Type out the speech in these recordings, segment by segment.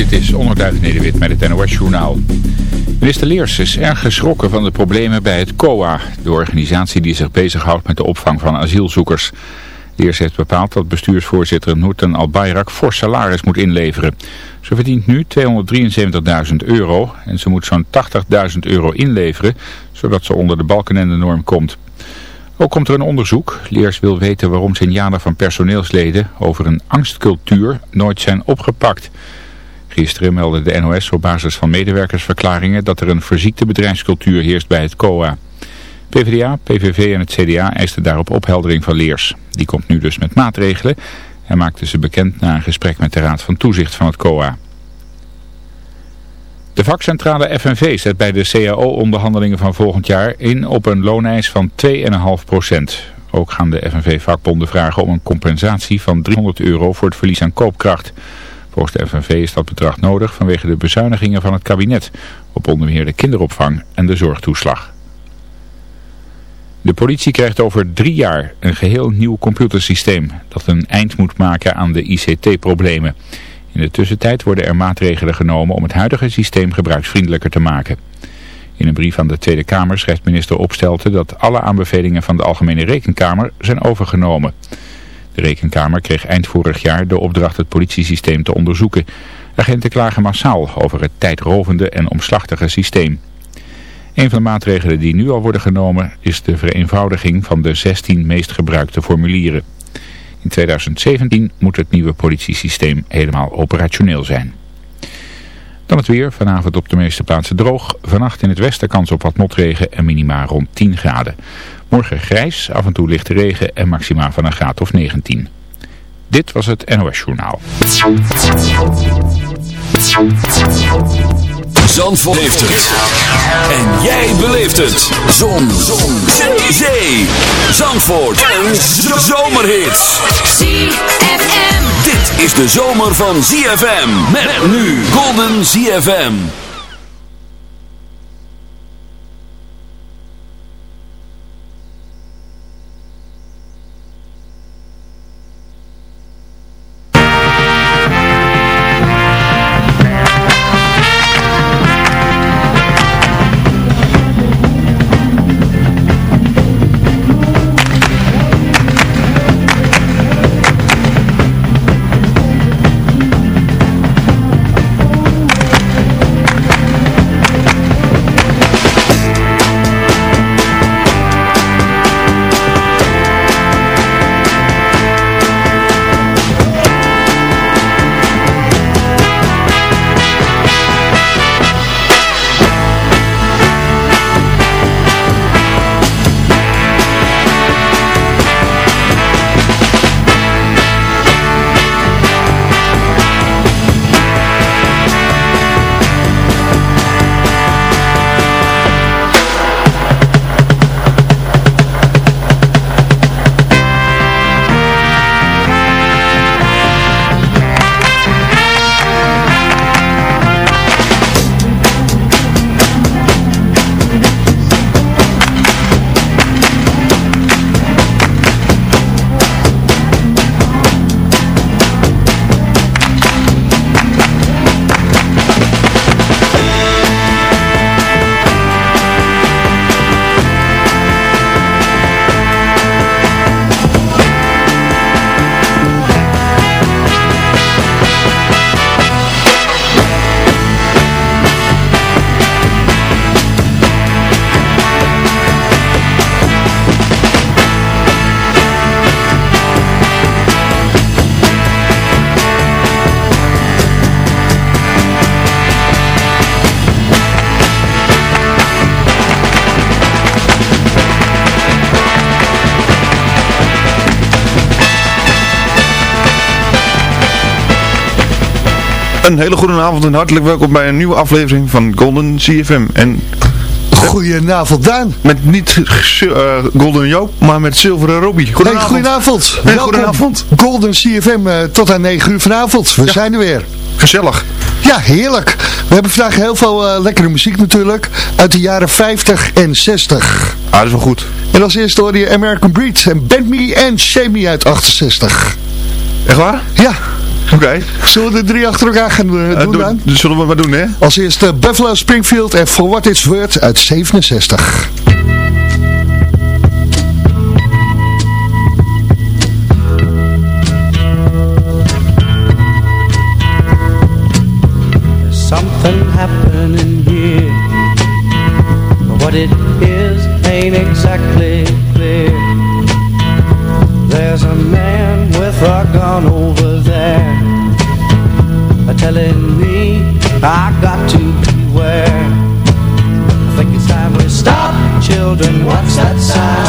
Dit is Onderduif Nederwit met het NOS Journaal. Minister Leers is erg geschrokken van de problemen bij het COA, de organisatie die zich bezighoudt met de opvang van asielzoekers. Leers heeft bepaald dat bestuursvoorzitter Noorten Albayrak fors salaris moet inleveren. Ze verdient nu 273.000 euro en ze moet zo'n 80.000 euro inleveren, zodat ze onder de balken en de norm komt. Ook komt er een onderzoek. Leers wil weten waarom signalen van personeelsleden over een angstcultuur nooit zijn opgepakt. Gisteren meldde de NOS op basis van medewerkersverklaringen dat er een verziekte bedrijfscultuur heerst bij het COA. PvdA, PVV en het CDA eisten daarop opheldering van Leers. Die komt nu dus met maatregelen en maakte ze bekend na een gesprek met de Raad van Toezicht van het COA. De vakcentrale FNV zet bij de CAO-onderhandelingen van volgend jaar in op een looneis van 2,5 procent. Ook gaan de FNV-vakbonden vragen om een compensatie van 300 euro voor het verlies aan koopkracht. Volgens de FNV is dat bedrag nodig vanwege de bezuinigingen van het kabinet op onder meer de kinderopvang en de zorgtoeslag. De politie krijgt over drie jaar een geheel nieuw computersysteem dat een eind moet maken aan de ICT-problemen. In de tussentijd worden er maatregelen genomen om het huidige systeem gebruiksvriendelijker te maken. In een brief aan de Tweede Kamer schrijft minister Opstelten dat alle aanbevelingen van de Algemene Rekenkamer zijn overgenomen. De Rekenkamer kreeg eind vorig jaar de opdracht het politiesysteem te onderzoeken. Agenten klagen massaal over het tijdrovende en omslachtige systeem. Een van de maatregelen die nu al worden genomen is de vereenvoudiging van de 16 meest gebruikte formulieren. In 2017 moet het nieuwe politiesysteem helemaal operationeel zijn. Dan het weer. Vanavond op de meeste plaatsen droog. Vannacht in het westen kans op wat motregen en minima rond 10 graden. Morgen grijs, af en toe lichte regen en maxima van een graad of 19. Dit was het NOS Journaal. Zandvoort heeft het. En jij beleeft het. Zon. Zon. Zee. Zandvoort. Een zomerhit. ZFM. Dit is de zomer van ZFM. Met nu Golden ZFM. Een hele goede avond en hartelijk welkom bij een nieuwe aflevering van Golden CFM. En Goedenavond Daan. met niet uh, Golden Joop, maar met Zilveren Robbie. Goedenavond. Hey, goedenavond. Hey, goedenavond. Golden CFM uh, tot aan 9 uur vanavond. We Ja. zijn er weer. Gezellig. Ja, heerlijk. We hebben vandaag heel veel uh, lekkere muziek natuurlijk. Uit de jaren 50 en 60. Ah, dat is wel goed. En als eerste hoorde je American Breed en Bend Me and Shame Me uit 68. Echt waar? Ja, Oké. Zullen we de drie achter elkaar gaan uh, doen doe, dan? Zullen we maar doen, hè? Als eerste Buffalo Springfield en For What It's Worth uit 67. something happening here What it is ain't exactly clear There's a man with a gun over there Telling me I got to beware I think it's time we stop Children, what's that sound?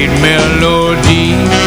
sweet melody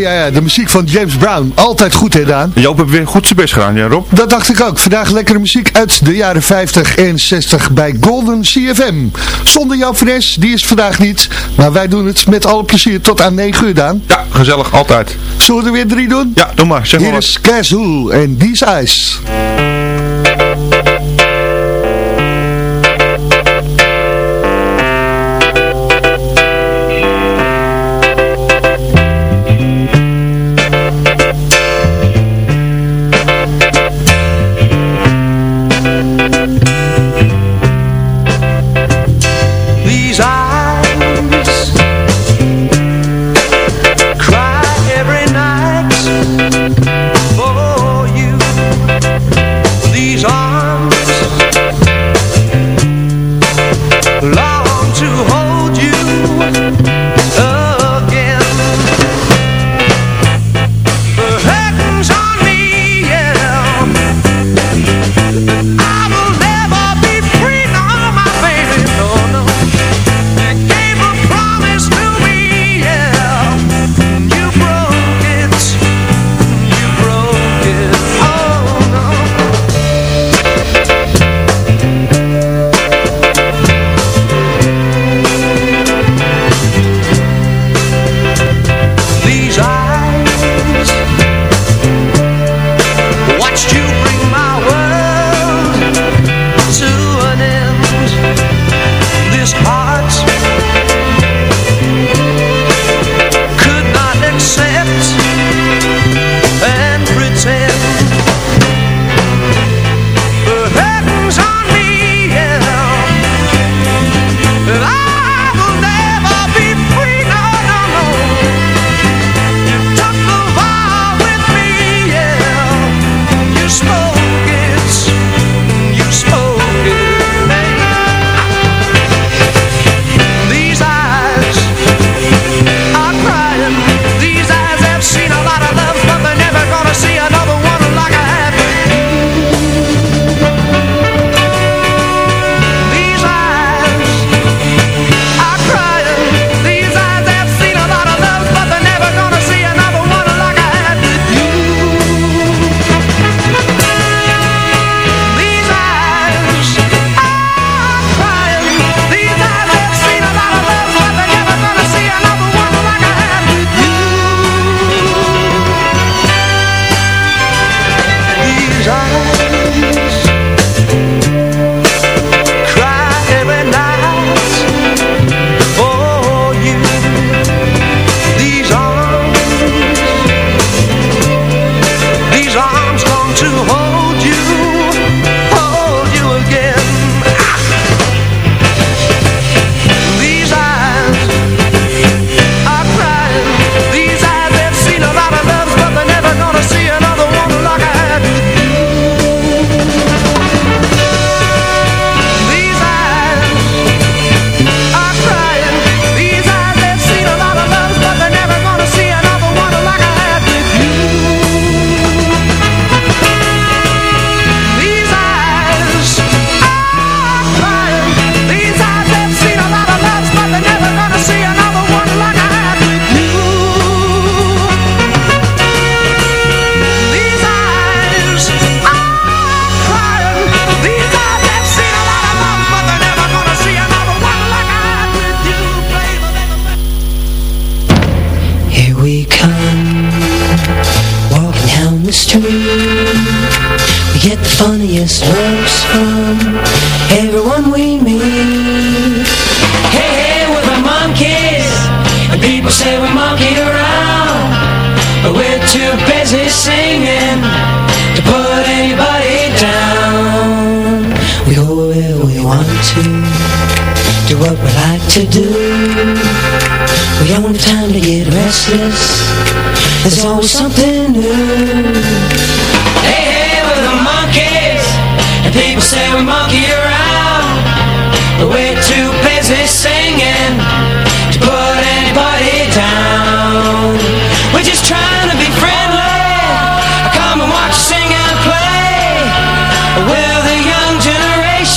ja, ja, de muziek van James Brown. Altijd goed gedaan. Daan? Joop heeft weer goed zijn best gedaan, ja Rob? Dat dacht ik ook. Vandaag lekkere muziek uit de jaren 50 en 60 bij Golden CFM. Zonder jouw Fres, die is vandaag niet. Maar wij doen het met alle plezier tot aan 9 uur Daan. Ja, gezellig, altijd. Zullen we er weer drie doen? Ja, doe maar. Zeg maar Hier is Castle en These Eyes.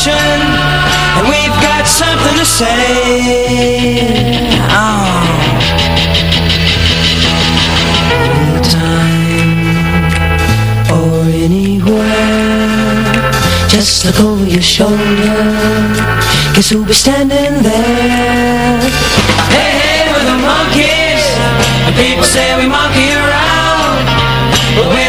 ocean. And we've got something to say. Oh. Or anywhere. Just look over your shoulder. Guess who'll be standing there? Hey, hey, we're the monkeys. And people say we monkey around. But we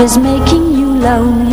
is making you lonely.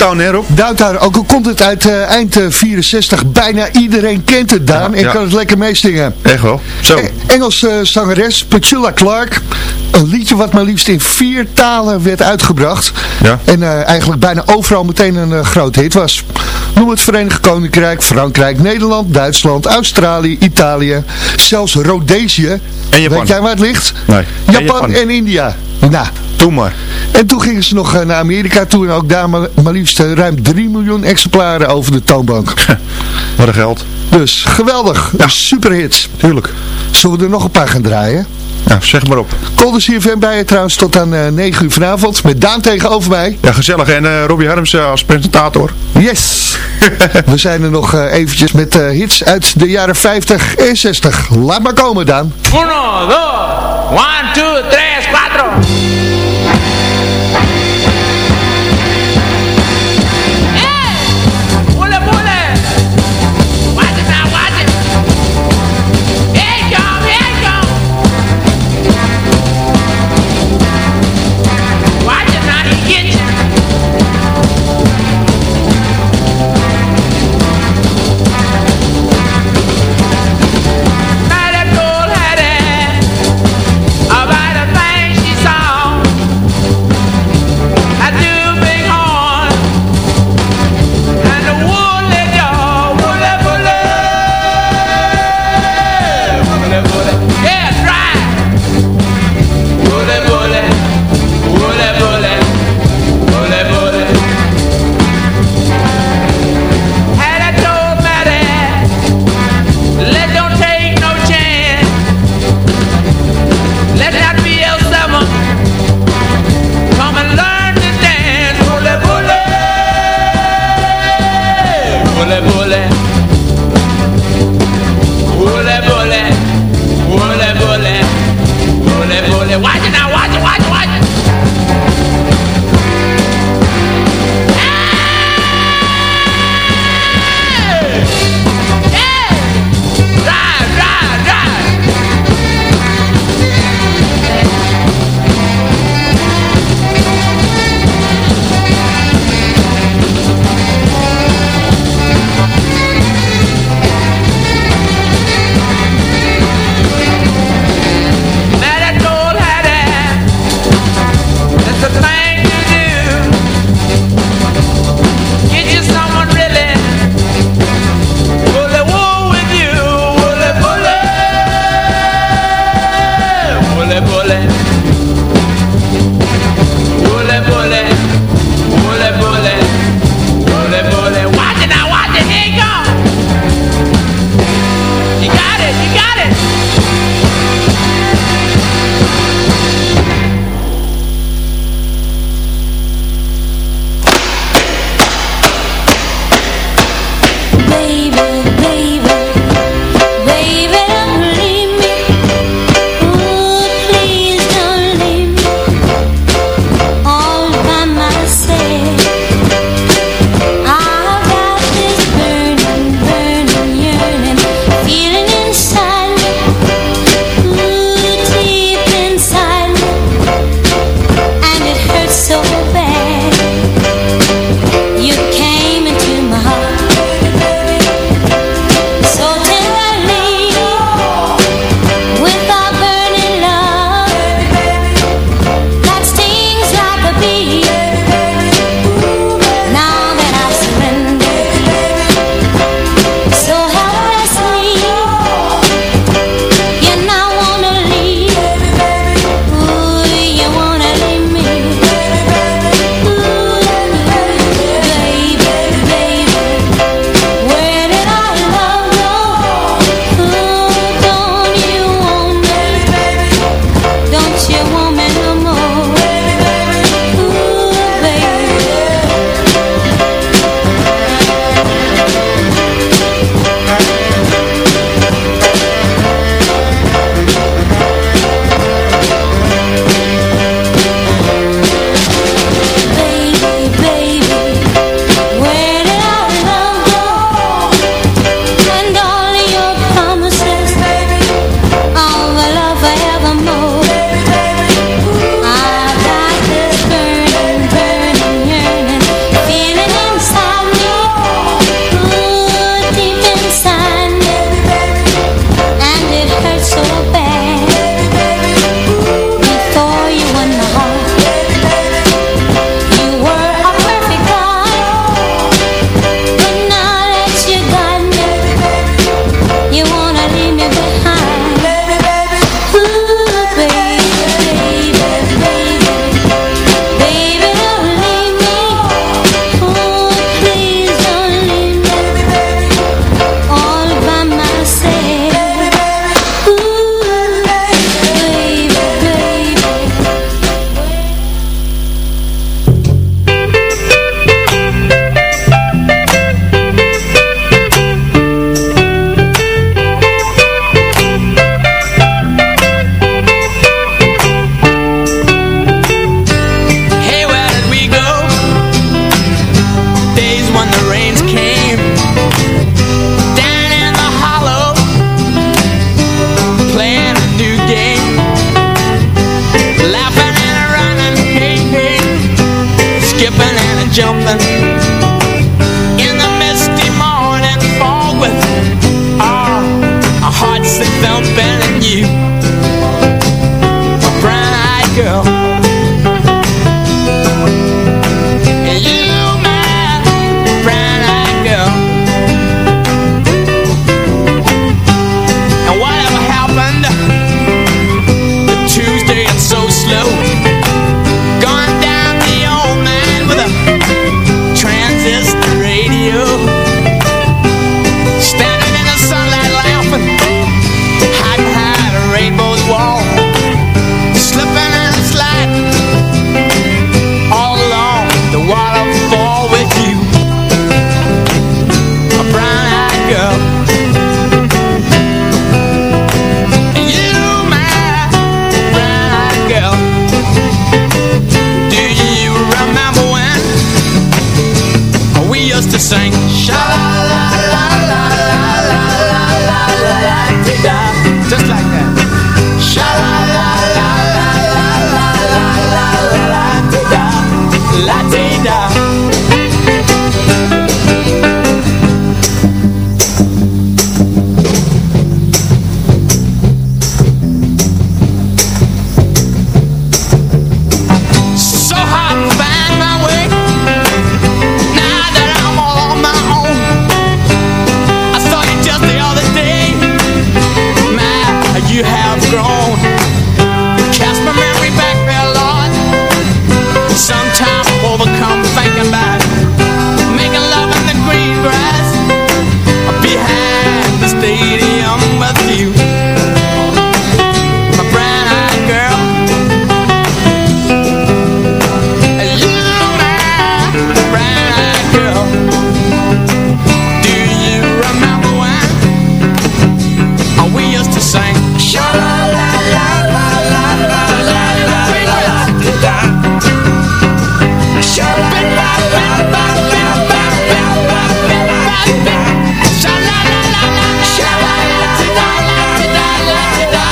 Downtown daar, Downtown, ook al komt het uit eh, eind eh, 64, bijna iedereen kent het, Daan. Ja, en kan het lekker meestingen. Echt wel. Zo. E-, Engelse eh, zangeres Petula Clark. Een liedje wat maar liefst in vier talen werd uitgebracht. Ja. En eigenlijk bijna overal meteen een groot hit was. Noem het Verenigd Koninkrijk, Frankrijk, Nederland, Duitsland, Australië, Italië. Zelfs Rhodesië. En Japan. Weet jij waar het ligt? Nee. Japan en, Japan. en India. Nou, Doe maar. En toen gingen ze nog eh, naar Amerika toe en ook daar maar, liefst eh, ruim 3 miljoen exemplaren over de toonbank. Wat een geld. Dus geweldig. Ja. Superhits. Tuurlijk. Zullen we er nog een paar gaan draaien? Nou, zeg maar op. Colders hier bij je trouwens tot aan eh, 9 uur vanavond. Met Daan tegenover mij. Ja, gezellig. En uh, Robbie Harms als presentator. Yes. We zijn er nog eventjes met hits uit de jaren 50 en 60. Laat maar komen, Daan. 1, 2, 1, 2, 3, 4.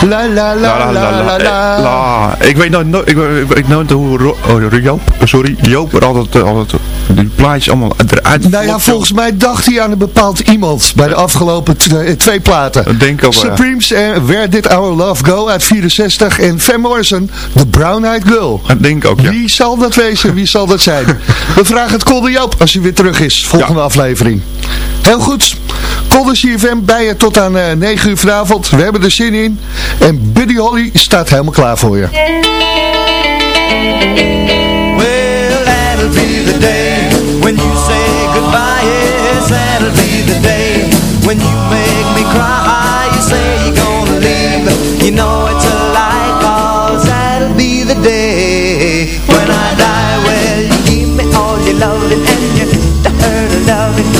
La la la La la la. Eh. Ik weet nooit, nooit- ik, weet nooit hoe oh, Joop, sorry, Joop er altijd, eh, altijd die plaatjes allemaal eruit Nou ja, volgens mij dacht hij aan een bepaald iemand bij de afgelopen eh, twee platen. Dat denk ik ook wel, ja. Supremes en Where Did Our Love Go uit 64 en Van Morrison, The Brown Eyed Girl. Dat denk ik ook, ja. Wie zal dat wezen? Wie zal dat zijn? We vragen het Kolder Joop als hij weer terug is. Volgende Ja. aflevering. Heel goed. Kolder CFM bij je tot aan eh 9 uur vanavond. We hebben er zin in. En Buddy Holly staat helemaal klaar voor je. Well, that'll be the day say. Yes, that'll be the day when you make me cry. You say you're gonna leave. You know it's a lie, cause that'll be the day when I die. Well, you give me all your loving and your hurt loving,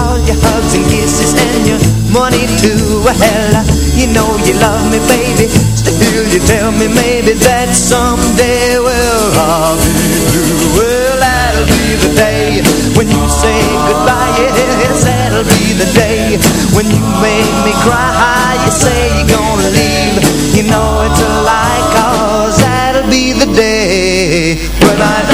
all your hugs and kisses and your money too. Well, you know you love me, baby. Still, you tell me maybe that someday, well, I'll be blue. Well, that'll be the day when you say goodbye. Yes, that'll be the day when you make me cry. You say you're gonna leave. You know it's a lie, cause that'll be the day when I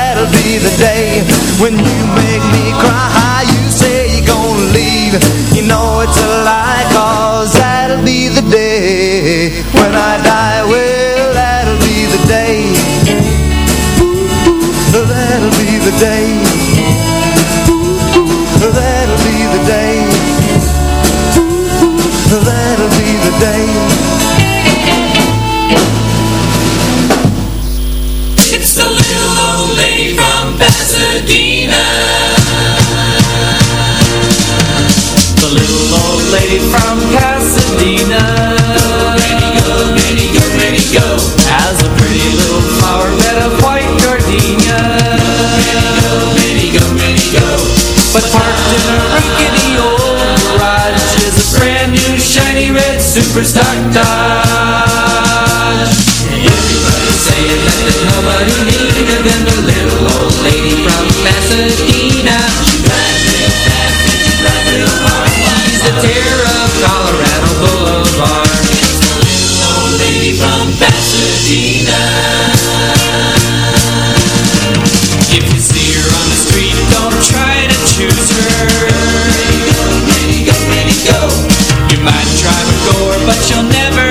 That'll be the day when you make me cry. You say you're gonna leave. You know it's a lie Cause that'll be the day. When I die Well, that'll be the day. Ooh, That'll be the day. Ooh, That'll be the day. Ooh, That'll be the day. Little old lady from Pasadena. Go, Granny, go, Granny, go, Granny, go. Has a pretty little flower bed of white gardenia. Go, Granny, go, Granny, go, But parked in a rickety old garage is a brand new shiny red super stock Dodge. Everybody's saying that there's nobody neater than the little old lady Pasadena. She drives real fast and she. She's the terror of Colorado Boulevard. It's the little old lady from Pasadena. If you see her on the street, don't try to choose her. Go, Granny, go, Granny, go. You might drive a gore, but you'll never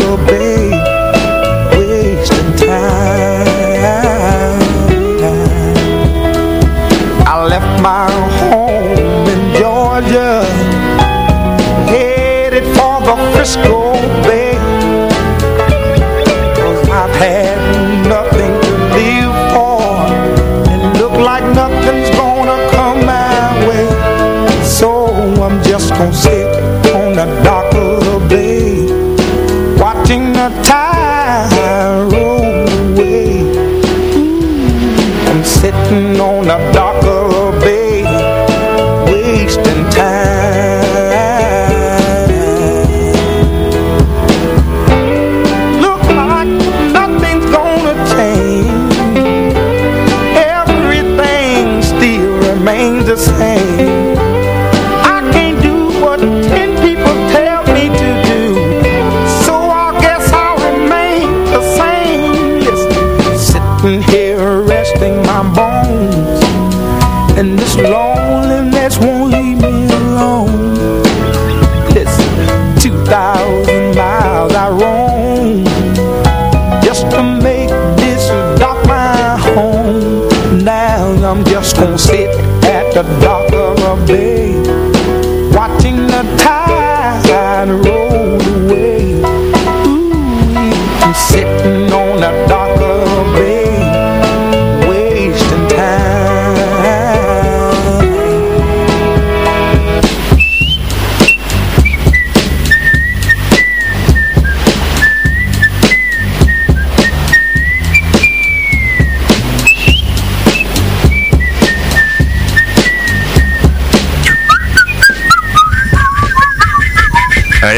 Frisco Bay. Cause I've had nothing to live for And look like nothing's gonna come my way. So I'm just gonna sit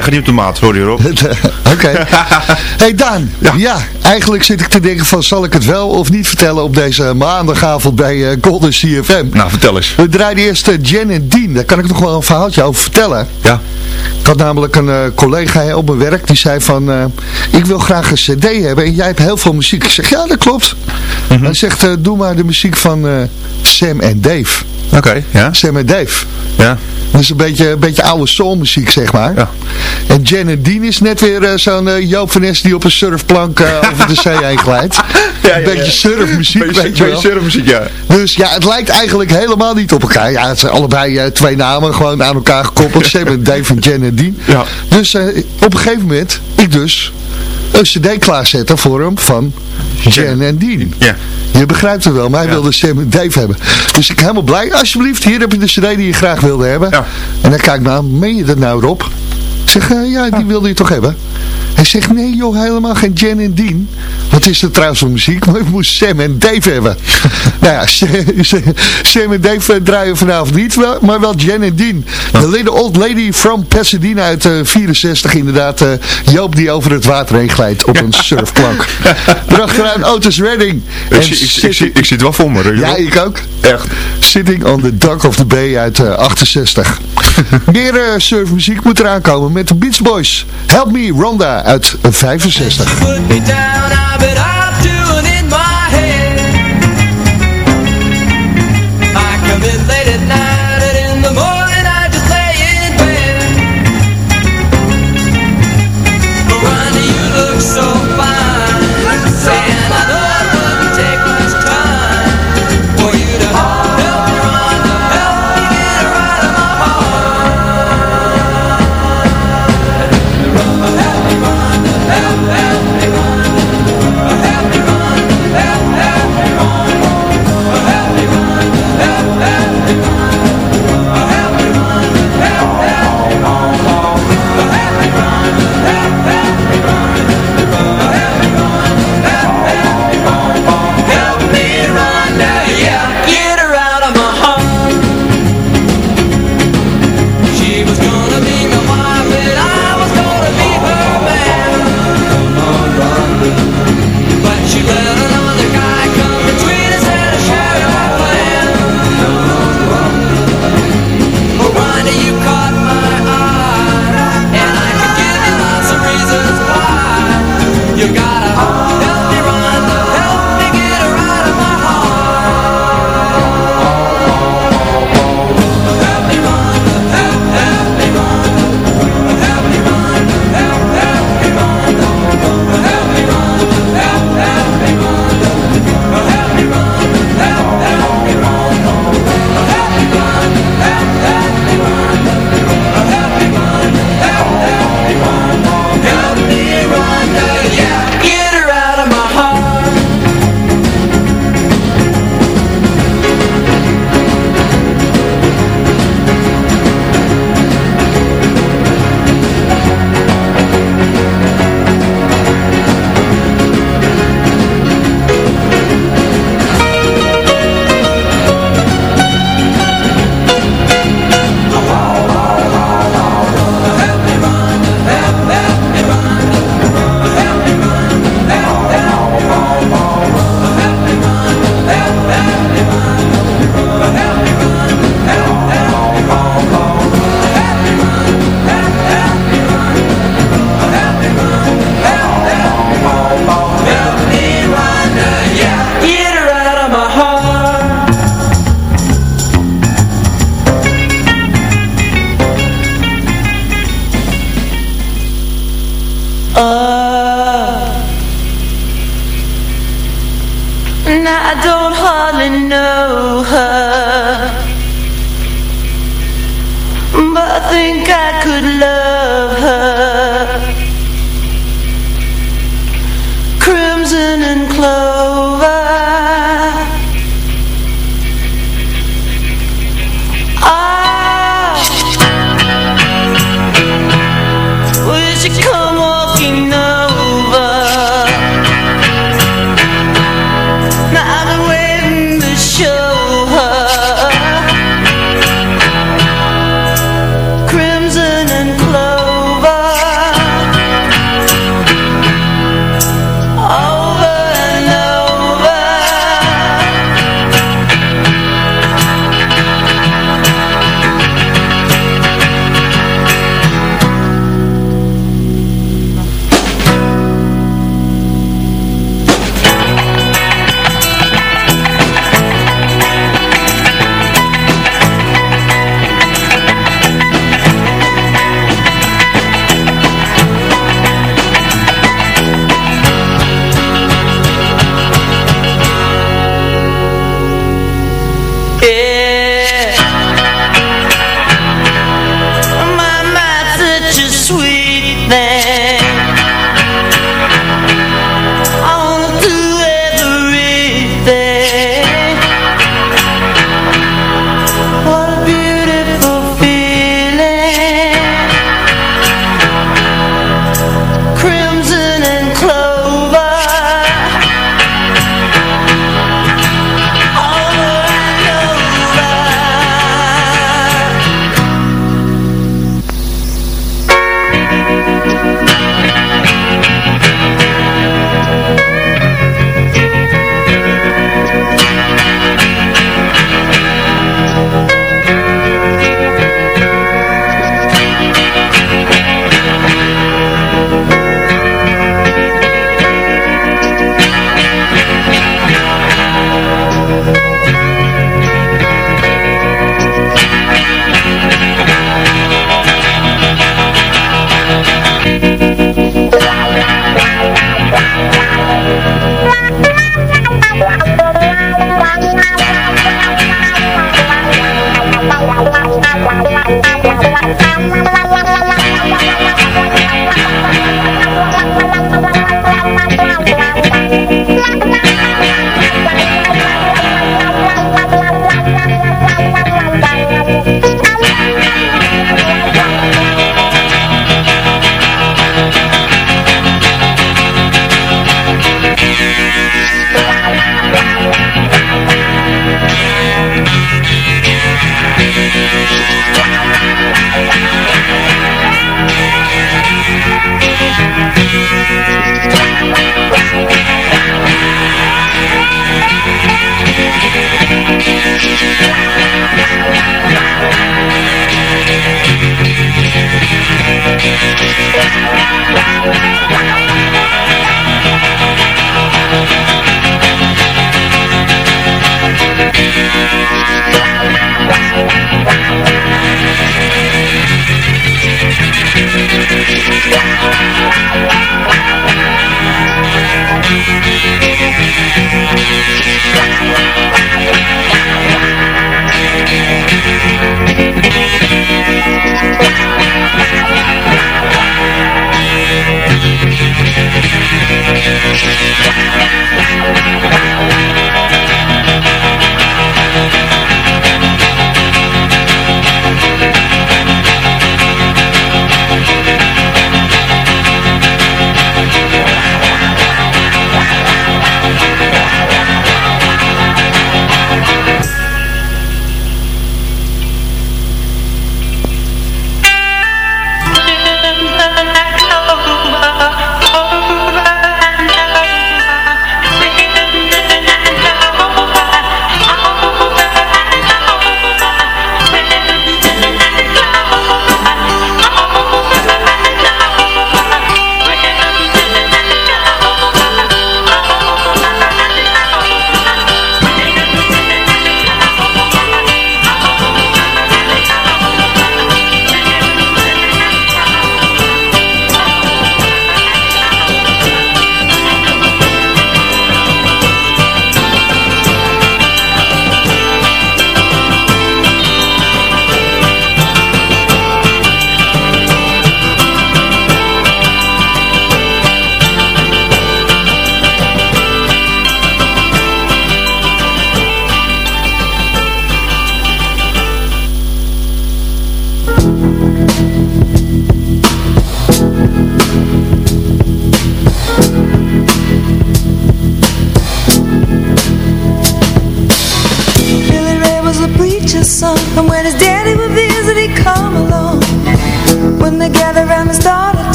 Gaat niet op de maat, sorry Rob. Oké. hey Daan, ja. eigenlijk zit ik te denken van zal ik het wel of niet vertellen op deze maandagavond bij eh, Golden CFM. Nou, vertel eens. We draaiden eerst uh, Jen en Dean, daar kan ik nog wel een verhaaltje over vertellen. Ja. Ik had namelijk een eh, collega op mijn werk die zei van, ik wil graag een cd hebben en jij hebt heel veel muziek. Ik zeg, ja dat klopt. Hij zegt, doe maar de muziek van Sam en Dave. Oké, ja. Sam en Dave. Ja. Dat is een beetje, een beetje oude soulmuziek, zeg maar. Ja. En Jen en Dean is net weer eh, zo'n eh, Joop van die op een surfplank eh, over de zee heen glijdt. Ja, een ja, beetje surfmuziek, Beetje- weet je wel. beetje surfmuziek, ja. Dus ja, het lijkt eigenlijk helemaal niet op elkaar. Ja, het zijn allebei twee namen gewoon aan elkaar gekoppeld. Sam en Dave en Jen en Dean. Ja. Dus op een gegeven moment, ik dus, een cd klaarzetten voor hem van Jen en Dean. Ja. Je begrijpt het wel, maar hij Ja. wilde Sam en Dave hebben. Dus ik helemaal blij. Alsjeblieft, hier heb je de cd die je graag wilde hebben. Ja. En hij kijkt me aan, meen je dat nou Rob? Ik zeg, eh, ja, die wilde je toch hebben? Hij zegt, nee joh, helemaal geen Jen en Dean. Wat is er trouwens voor muziek? Maar ik moest Sam en Dave hebben. nou ja, Sam en Dave eh, draaien vanavond niet, maar wel Jen en Dean. The Little Old Lady from Pasadena uit eh 64. Inderdaad, eh, Joop die over het water heen glijdt op een surfplank. Erachteraan Otis Redding. Ik, En zie, ik, ik, zie, ik zie het wel voor me, ja, ik ook. Echt. Sitting on the Dock of the Bay uit eh, 68. Meer surfmuziek moet eraan komen met de Beach Boys. Help Me Ronda uit eh, 65.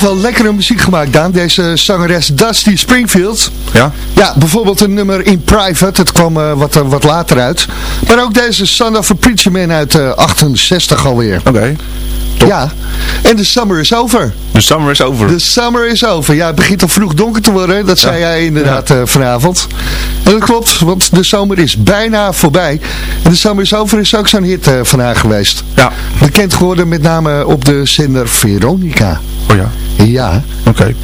Heel veel lekkere muziek gemaakt, Daan. Deze zangeres Dusty Springfield. Ja? Ja, bijvoorbeeld een nummer in Private. Dat kwam eh, wat, wat later uit. Maar ook deze Son of a Preacher Man uit eh, 68 alweer. Oké. Ja, en de summer is over. De summer is over. De summer is over. Ja, het begint al vroeg donker te worden. Dat zei Ja. jij inderdaad eh, vanavond. En dat klopt, want de zomer is bijna voorbij. En de summer is over is ook zo'n hit eh, van haar geweest. Ja. Bekend geworden met name op de zender Veronica. Oh ja. Ja. Oké.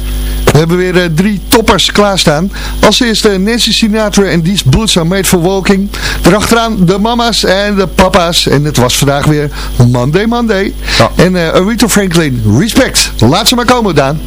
We hebben weer eh, drie toppers klaarstaan. Als eerste Nancy Sinatra en These Boots Are Made For Walking. Daarachteraan de mama's en de papa's. En het was vandaag weer Monday Monday. Ja. En eh Aretha Franklin, Respect. Laat ze maar komen, Daan.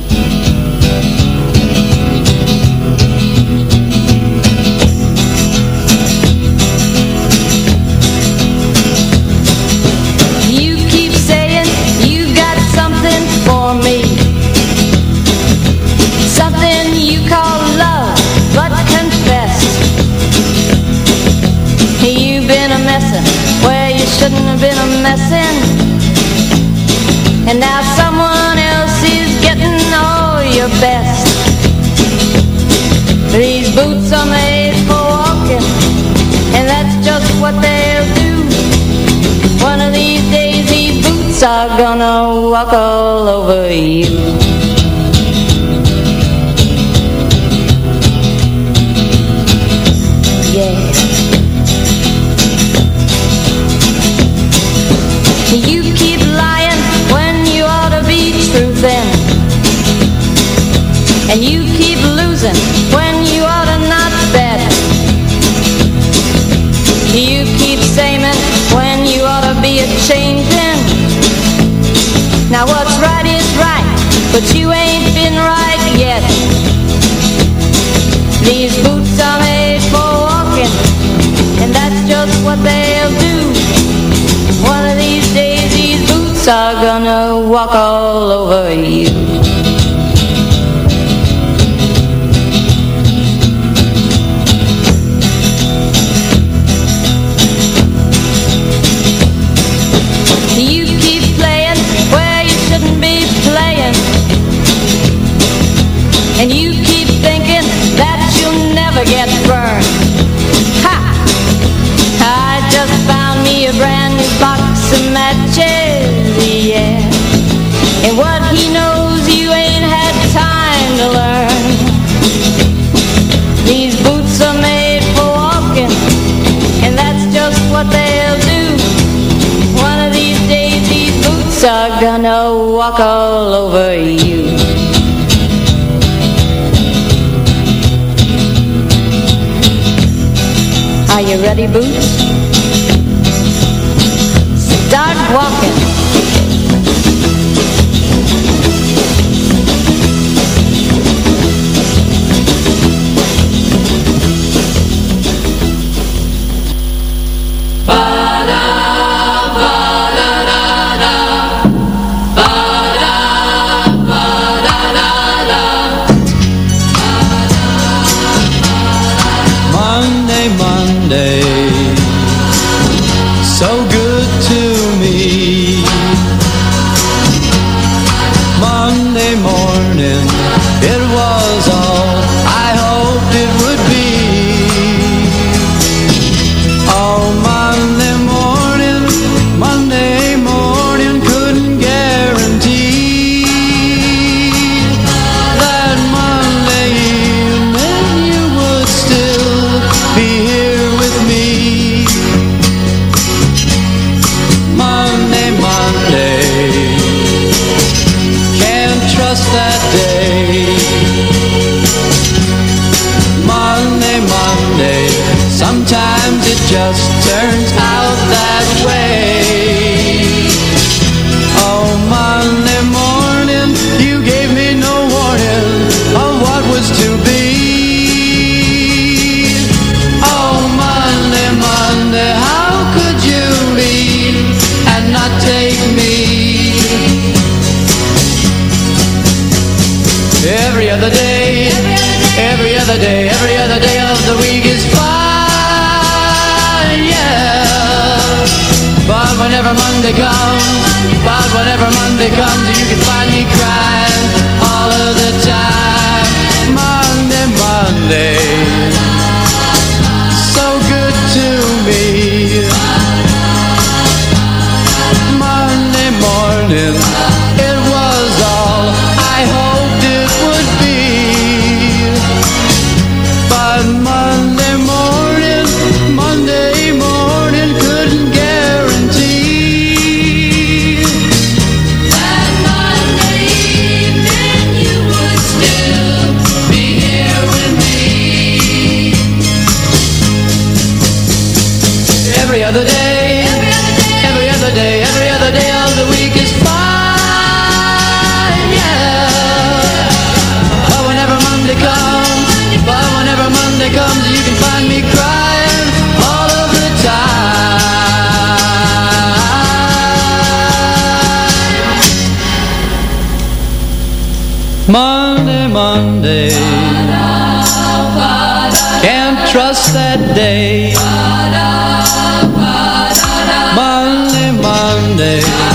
Box of matches, yeah And what he knows you ain't had time to learn. These boots are made for walking And that's just what they'll do. One of these days these boots are gonna walk all over you. Are you ready, boots? Walking comes, you can me crying Monday, can't trust that day. Monday, Monday,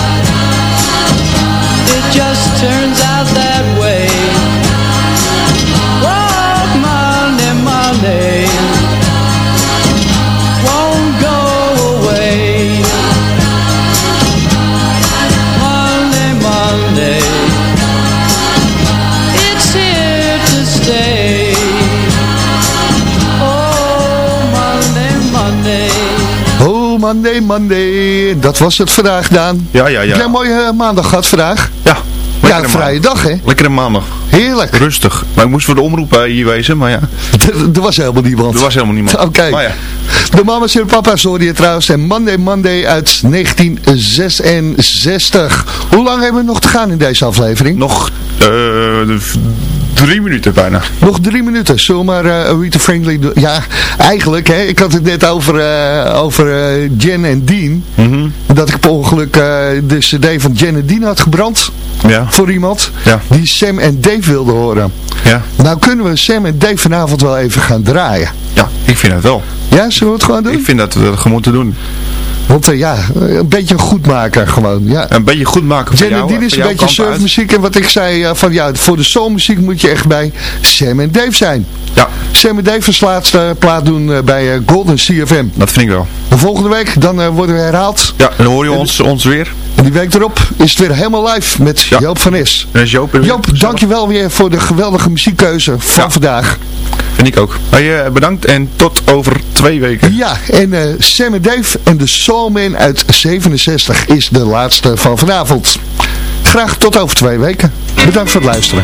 Monday, Monday. Dat was het vandaag, Daan. Ja, ja, Heb ja. jij een mooie eh, maandag gehad vandaag? Ja, Ja, een vrije dag, hè? Lekkere maandag. Heerlijk. Rustig. Maar ik moest voor de omroep eh, hier wezen, maar ja, er was helemaal niemand. er was helemaal niemand. Oké. Maar ja, De mama's en papa's hoorde je trouwens. En Monday Monday uit 1966. Hoe lang hebben we nog te gaan in deze aflevering? nog eh, v- drie minuten bijna. Nog drie minuten. Zullen we maar eh Rita Franklin doen? Ja, eigenlijk, hè, ik had het net over, eh, over eh, Jen en Dean. Mhm. Dat ik per ongeluk de cd van Jen en Dean had gebrand. Ja, Voor iemand Ja. die Sam en Dave wilde horen. ja, Nou kunnen we Sam en Dave vanavond wel even gaan draaien. ja, ik vind het wel. Ja, zullen we het gewoon doen? Ik vind dat we dat gewoon moeten doen. Want ja, een beetje een goedmaker gewoon. Ja. Een beetje goed maken van Jen en jou. Dean is een beetje surfmuziek. En wat ik zei van ja, voor de soulmuziek moet je echt bij Sam en Dave zijn. Ja, Sam en Dave laatste plaat doen eh, bij eh, Golden CFM. dat vind ik wel. De volgende week dan eh, worden we herhaald. Ja, dan hoor je ons, ons weer. En die week erop is het weer helemaal live met Ja. Joop van Is. En Joop. Joop, dankjewel weer voor de geweldige muziekkeuze van Ja. vandaag. Vind ik ook. Hey, eh, bedankt en tot over twee weken. Ja, en eh, Sam en Dave en de Soulman uit 67 is de laatste van vanavond. Graag tot over twee weken. Bedankt voor het luisteren.